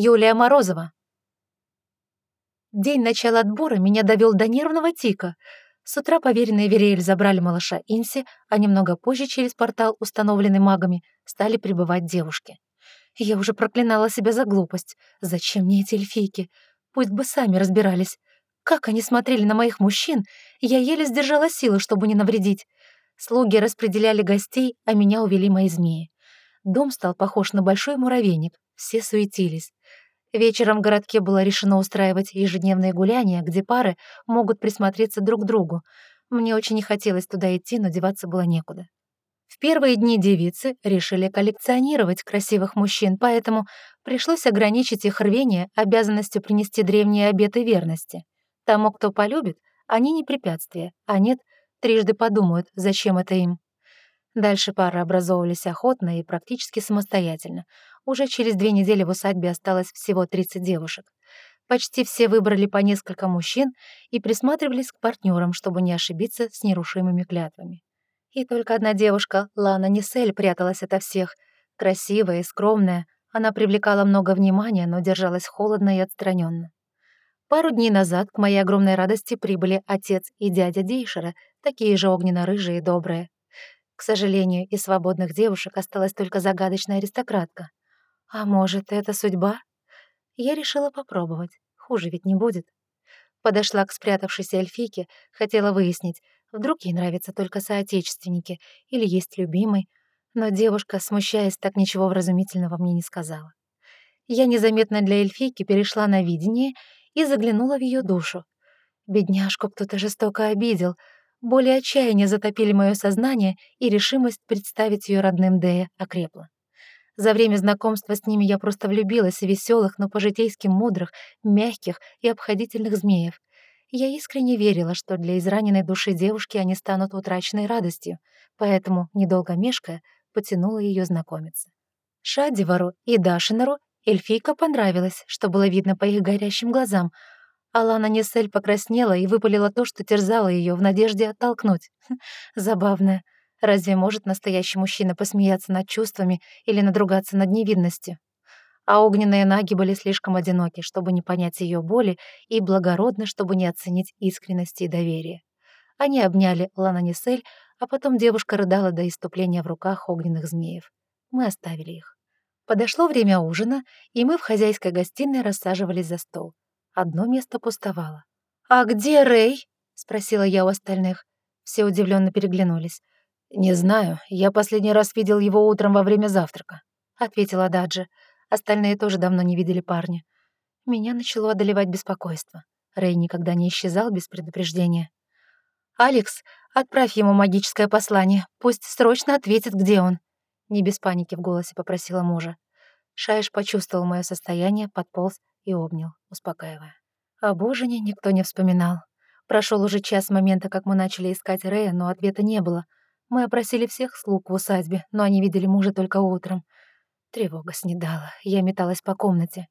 Юлия Морозова. День начала отбора меня довел до нервного тика. С утра поверенные Вереэль забрали малыша Инси, а немного позже через портал, установленный магами, стали прибывать девушки. Я уже проклинала себя за глупость. Зачем мне эти эльфийки? Пусть бы сами разбирались. Как они смотрели на моих мужчин, я еле сдержала силы, чтобы не навредить. Слуги распределяли гостей, а меня увели мои змеи. Дом стал похож на большой муравейник, все суетились. Вечером в городке было решено устраивать ежедневные гуляния, где пары могут присмотреться друг к другу. Мне очень не хотелось туда идти, но деваться было некуда. В первые дни девицы решили коллекционировать красивых мужчин, поэтому пришлось ограничить их рвение обязанностью принести древние обеты верности. Тому, кто полюбит, они не препятствия, а нет, трижды подумают, зачем это им. Дальше пары образовывались охотно и практически самостоятельно. Уже через две недели в усадьбе осталось всего 30 девушек. Почти все выбрали по несколько мужчин и присматривались к партнерам, чтобы не ошибиться с нерушимыми клятвами. И только одна девушка, Лана Несель, пряталась ото всех. Красивая и скромная, она привлекала много внимания, но держалась холодно и отстраненно. Пару дней назад, к моей огромной радости, прибыли отец и дядя Дейшера, такие же огненно-рыжие и добрые. К сожалению, из свободных девушек осталась только загадочная аристократка. А может, это судьба? Я решила попробовать. Хуже ведь не будет. Подошла к спрятавшейся эльфийке, хотела выяснить, вдруг ей нравятся только соотечественники или есть любимый, но девушка, смущаясь, так ничего вразумительного мне не сказала. Я незаметно для эльфийки перешла на видение и заглянула в ее душу. Бедняжку кто-то жестоко обидел — Боли отчаяния затопили мое сознание, и решимость представить ее родным Дея окрепла. За время знакомства с ними я просто влюбилась в веселых, но по-житейски мудрых, мягких и обходительных змеев. Я искренне верила, что для израненной души девушки они станут утраченной радостью, поэтому, недолго мешкая, потянула ее знакомиться. Шадивару и Дашинару эльфийка понравилась, что было видно по их горящим глазам — Алана Несель покраснела и выпалила то, что терзало ее в надежде оттолкнуть. Забавно. Разве может настоящий мужчина посмеяться над чувствами или надругаться над невинностью? А огненные наги были слишком одиноки, чтобы не понять ее боли, и благородны, чтобы не оценить искренности и доверие. Они обняли Лана Несель, а потом девушка рыдала до иступления в руках огненных змеев. Мы оставили их. Подошло время ужина, и мы в хозяйской гостиной рассаживались за стол. Одно место пустовало. «А где Рэй?» — спросила я у остальных. Все удивленно переглянулись. «Не знаю, я последний раз видел его утром во время завтрака», — ответила Даджи. Остальные тоже давно не видели парня. Меня начало одолевать беспокойство. Рэй никогда не исчезал без предупреждения. «Алекс, отправь ему магическое послание. Пусть срочно ответит, где он». Не без паники в голосе попросила мужа. Шаиш почувствовал мое состояние, подполз и обнял, успокаивая. Об ужине никто не вспоминал. Прошел уже час момента, как мы начали искать Рэя, но ответа не было. Мы опросили всех слуг в усадьбе, но они видели мужа только утром. Тревога снедала, я металась по комнате.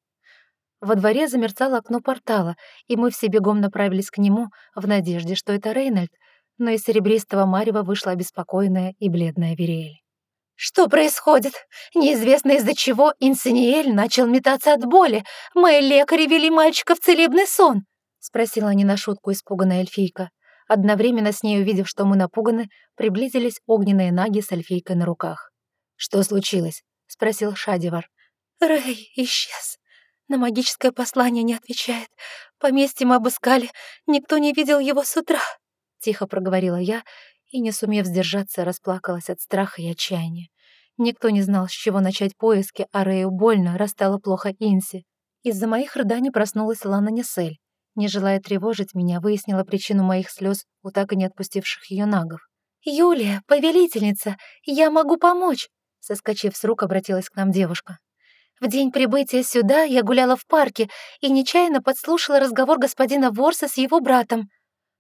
Во дворе замерцало окно портала, и мы все бегом направились к нему в надежде, что это Рейнольд, но из серебристого марева вышла обеспокоенная и бледная Вериэль. «Что происходит? Неизвестно из-за чего Инсиниэль начал метаться от боли. Мои лекари вели мальчика в целебный сон», — спросила не на шутку испуганная эльфийка. Одновременно с ней, увидев, что мы напуганы, приблизились огненные наги с эльфийкой на руках. «Что случилось?» — спросил Шадивар. «Рэй исчез. На магическое послание не отвечает. Поместье мы обыскали. Никто не видел его с утра», — тихо проговорила я и, не сумев сдержаться, расплакалась от страха и отчаяния. Никто не знал, с чего начать поиски, а Рэю больно, раз стало плохо Инси. Из-за моих рыданий проснулась Лана Несель. Не желая тревожить меня, выяснила причину моих слез у так и не отпустивших ее нагов. «Юлия, повелительница, я могу помочь!» Соскочив с рук, обратилась к нам девушка. В день прибытия сюда я гуляла в парке и нечаянно подслушала разговор господина Ворса с его братом.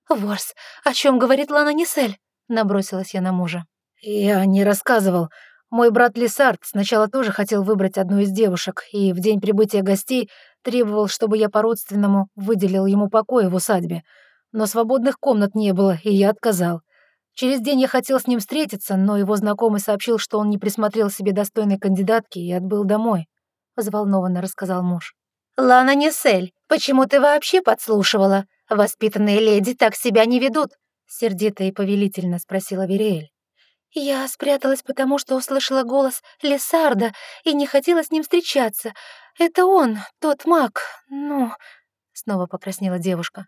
«Ворс, о чем говорит Лана Несель?» Набросилась я на мужа. «Я не рассказывал. Мой брат Лесард сначала тоже хотел выбрать одну из девушек, и в день прибытия гостей требовал, чтобы я по-родственному выделил ему покой в усадьбе. Но свободных комнат не было, и я отказал. Через день я хотел с ним встретиться, но его знакомый сообщил, что он не присмотрел себе достойной кандидатки и отбыл домой. взволнованно рассказал муж. «Лана Несель, почему ты вообще подслушивала? Воспитанные леди так себя не ведут», — сердито и повелительно спросила Вериэль. «Я спряталась, потому что услышала голос Лесарда и не хотела с ним встречаться. Это он, тот маг, ну...» Снова покраснела девушка.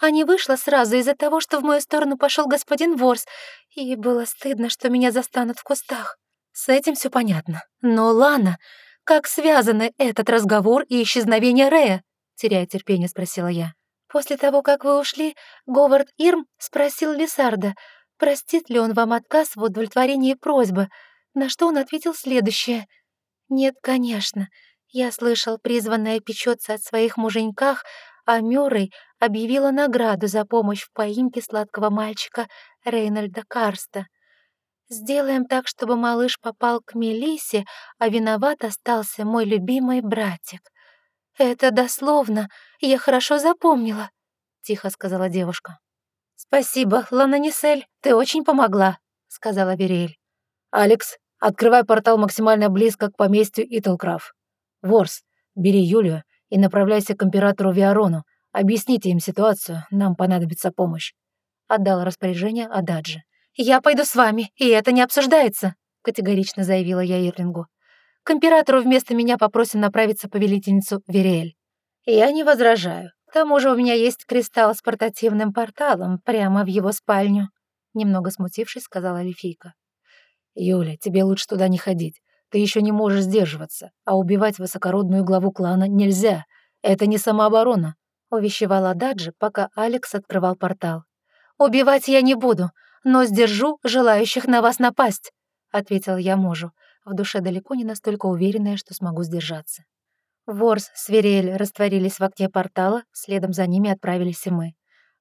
А не вышла сразу из-за того, что в мою сторону пошел господин Ворс, и было стыдно, что меня застанут в кустах. С этим все понятно. Но, Лана, как связаны этот разговор и исчезновение Рея? Теряя терпение, спросила я. После того, как вы ушли, Говард Ирм спросил Лисарда, простит ли он вам отказ в удовлетворении просьбы, на что он ответил следующее. «Нет, конечно. Я слышал, призванная печется от своих муженьках, а Мюррей объявила награду за помощь в поимке сладкого мальчика Рейнольда Карста. Сделаем так, чтобы малыш попал к Мелисе, а виноват остался мой любимый братик. Это дословно, я хорошо запомнила, — тихо сказала девушка. «Спасибо, Лананисель, ты очень помогла», — сказала Верель. «Алекс, открывай портал максимально близко к поместью Италкраф. Ворс, бери Юлию и направляйся к императору Виарону. Объясните им ситуацию, нам понадобится помощь», — отдал распоряжение Ададжи. «Я пойду с вами, и это не обсуждается», — категорично заявила я Ирлингу. «К императору вместо меня попросим направиться повелительницу Вериэль». «Я не возражаю. К тому же у меня есть кристалл с портативным порталом прямо в его спальню», — немного смутившись, сказала Эльфийка. «Юля, тебе лучше туда не ходить. Ты еще не можешь сдерживаться, а убивать высокородную главу клана нельзя. Это не самооборона», — увещевала Даджи, пока Алекс открывал портал. «Убивать я не буду но сдержу желающих на вас напасть», — ответил я мужу, в душе далеко не настолько уверенная, что смогу сдержаться. Ворс с растворились в окне портала, следом за ними отправились и мы.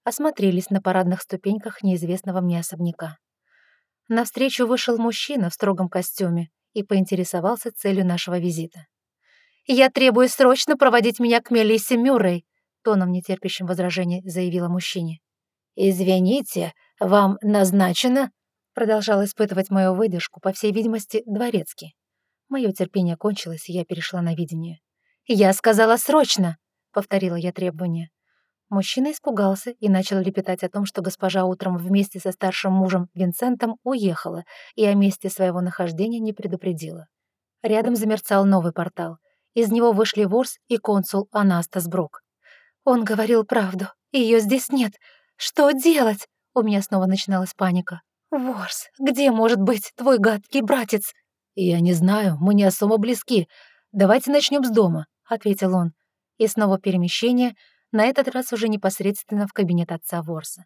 Осмотрелись на парадных ступеньках неизвестного мне особняка. Навстречу вышел мужчина в строгом костюме и поинтересовался целью нашего визита. «Я требую срочно проводить меня к Мелиссе Мюррей», тоном нетерпящим возражений заявила мужчине. «Извините, вам назначено?» Продолжал испытывать мою выдержку, по всей видимости, дворецкий. Мое терпение кончилось, и я перешла на видение. «Я сказала срочно!» — повторила я требование. Мужчина испугался и начал лепетать о том, что госпожа утром вместе со старшим мужем Винсентом уехала и о месте своего нахождения не предупредила. Рядом замерцал новый портал. Из него вышли Ворс и консул Анастас Брок. «Он говорил правду. Ее здесь нет. Что делать?» У меня снова начиналась паника. «Ворс, где может быть твой гадкий братец?» «Я не знаю, мы не особо близки. Давайте начнем с дома», — ответил он. И снова перемещение, на этот раз уже непосредственно в кабинет отца Ворса.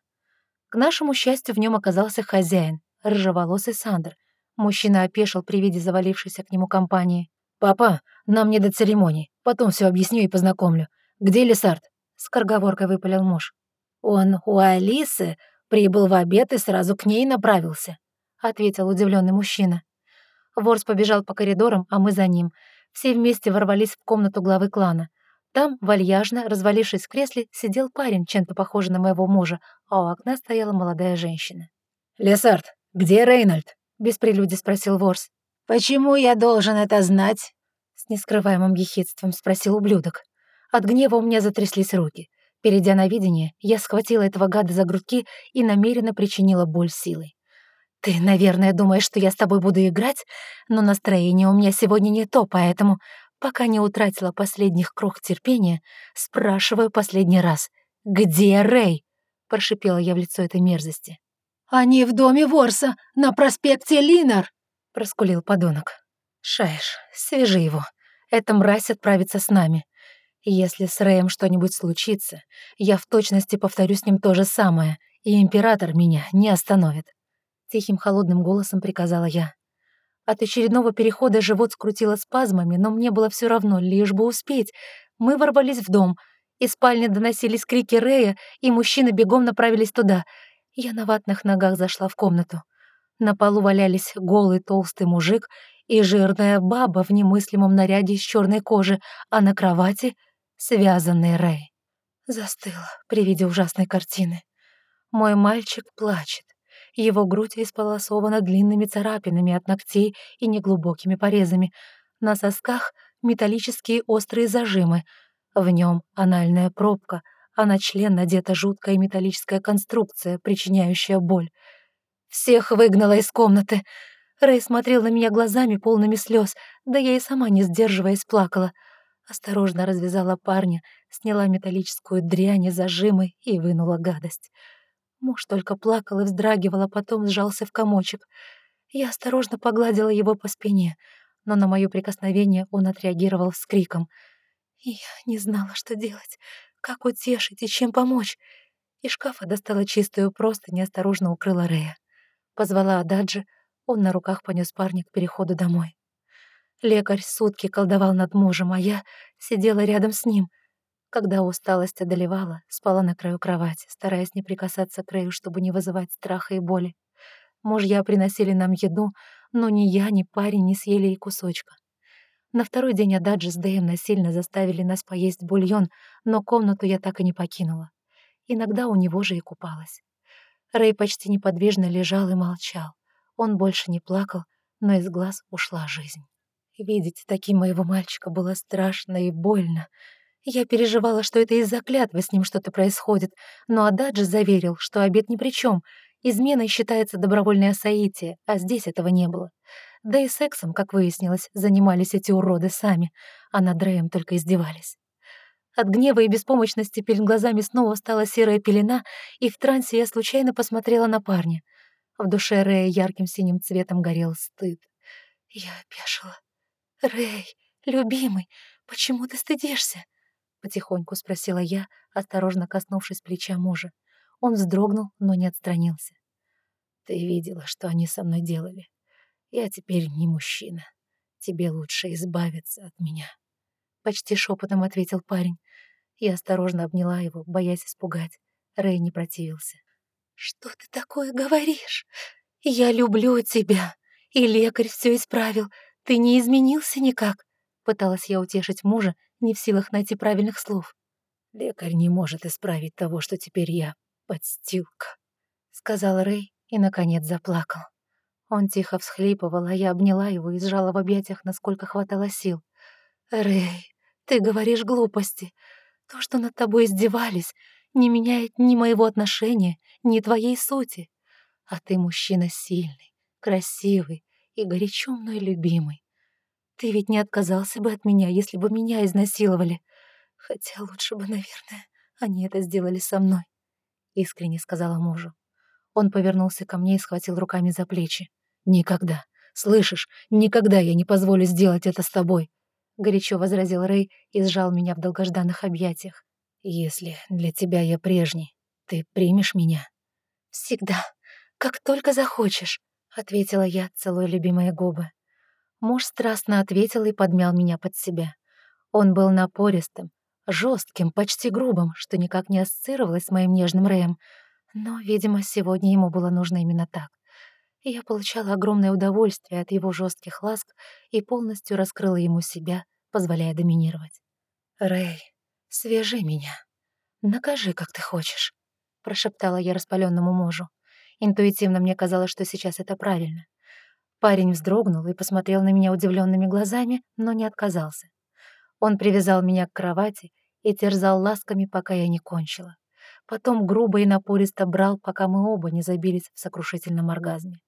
К нашему счастью, в нем оказался хозяин, рыжеволосый Сандер. Мужчина опешил при виде завалившейся к нему компании. «Папа, нам не до церемоний. Потом все объясню и познакомлю. Где Лесард?» — скороговоркой выпалил муж. «Он у Алисы прибыл в обед и сразу к ней направился», — ответил удивленный мужчина. Ворс побежал по коридорам, а мы за ним. Все вместе ворвались в комнату главы клана. Там, вальяжно, развалившись в кресле, сидел парень, чем-то похожий на моего мужа, а у окна стояла молодая женщина. «Лесард, где Рейнольд?» — без прелюдии спросил Ворс. «Почему я должен это знать?» С нескрываемым ехидством спросил ублюдок. От гнева у меня затряслись руки. Перейдя на видение, я схватила этого гада за грудки и намеренно причинила боль силой. «Ты, наверное, думаешь, что я с тобой буду играть, но настроение у меня сегодня не то, поэтому, пока не утратила последних крох терпения, спрашиваю последний раз, где Рэй?» — прошипела я в лицо этой мерзости. «Они в доме Ворса, на проспекте Линар!» — проскулил подонок. «Шаиш, свяжи его. Эта мразь отправится с нами. Если с Рэем что-нибудь случится, я в точности повторю с ним то же самое, и император меня не остановит. Тихим холодным голосом приказала я. От очередного перехода живот скрутило спазмами, но мне было все равно, лишь бы успеть. Мы ворвались в дом. Из спальни доносились крики Рэя, и мужчины бегом направились туда. Я на ватных ногах зашла в комнату. На полу валялись голый толстый мужик и жирная баба в немыслимом наряде из черной кожи, а на кровати связанный Рэй. Застыла при виде ужасной картины. Мой мальчик плачет. Его грудь исполосована длинными царапинами от ногтей и неглубокими порезами. На сосках металлические острые зажимы. В нем анальная пробка, а на член надета жуткая металлическая конструкция, причиняющая боль. Всех выгнала из комнаты. Рэй смотрел на меня глазами, полными слез, да я и сама, не сдерживаясь, плакала. Осторожно развязала парня, сняла металлическую дрянь и зажимы и вынула гадость. Муж только плакал и вздрагивал, а потом сжался в комочек. Я осторожно погладила его по спине, но на мое прикосновение он отреагировал с криком. И я не знала, что делать, как утешить и чем помочь. Из шкафа достала чистую простынь и осторожно укрыла Рея. Позвала Ададжи, он на руках понес парня к переходу домой. Лекарь сутки колдовал над мужем, а я сидела рядом с ним — когда усталость одолевала, спала на краю кровати, стараясь не прикасаться к краю, чтобы не вызывать страха и боли. Мужья приносили нам еду, но ни я, ни парень не съели и кусочка. На второй день Ададжи с Дэем насильно заставили нас поесть бульон, но комнату я так и не покинула. Иногда у него же и купалась. Рэй почти неподвижно лежал и молчал. Он больше не плакал, но из глаз ушла жизнь. Видеть таким моего мальчика было страшно и больно — я переживала, что это из-за клятвы с ним что-то происходит, но Ададжи заверил, что обед ни при чем. Изменой считается добровольное соитие, а здесь этого не было. Да и сексом, как выяснилось, занимались эти уроды сами, а над Рэем только издевались. От гнева и беспомощности перед глазами снова стала серая пелена, и в трансе я случайно посмотрела на парня. В душе Рэя ярким синим цветом горел стыд. Я опешила. «Рэй, любимый, почему ты стыдишься?» Потихоньку спросила я, осторожно коснувшись плеча мужа. Он вздрогнул, но не отстранился. «Ты видела, что они со мной делали. Я теперь не мужчина. Тебе лучше избавиться от меня». Почти шепотом ответил парень. Я осторожно обняла его, боясь испугать. Рэй не противился. «Что ты такое говоришь? Я люблю тебя. И лекарь все исправил. Ты не изменился никак». Пыталась я утешить мужа, не в силах найти правильных слов. «Лекарь не может исправить того, что теперь я подстилка», — сказал Рэй и, наконец, заплакал. Он тихо всхлипывал, а я обняла его и сжала в объятиях, насколько хватало сил. «Рэй, ты говоришь глупости. То, что над тобой издевались, не меняет ни моего отношения, ни твоей сути. А ты мужчина сильный, красивый и горячо мной любимый. Ты ведь не отказался бы от меня, если бы меня изнасиловали. Хотя лучше бы, наверное, они это сделали со мной», — искренне сказала мужу. Он повернулся ко мне и схватил руками за плечи. «Никогда, слышишь, никогда я не позволю сделать это с тобой», — горячо возразил Рэй и сжал меня в долгожданных объятиях. «Если для тебя я прежний, ты примешь меня?» «Всегда, как только захочешь», — ответила я, целуя любимые губы. Муж страстно ответил и подмял меня под себя. Он был напористым, жестким, почти грубым, что никак не ассоциировалось с моим нежным Рэем. Но, видимо, сегодня ему было нужно именно так. Я получала огромное удовольствие от его жестких ласк и полностью раскрыла ему себя, позволяя доминировать. «Рэй, свяжи меня. Накажи, как ты хочешь», — прошептала я распаленному мужу. Интуитивно мне казалось, что сейчас это правильно. Парень вздрогнул и посмотрел на меня удивленными глазами, но не отказался. Он привязал меня к кровати и терзал ласками, пока я не кончила. Потом грубо и напористо брал, пока мы оба не забились в сокрушительном оргазме.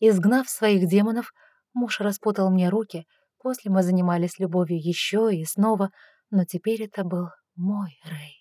Изгнав своих демонов, муж распутал мне руки, после мы занимались любовью еще и снова, но теперь это был мой Рэй.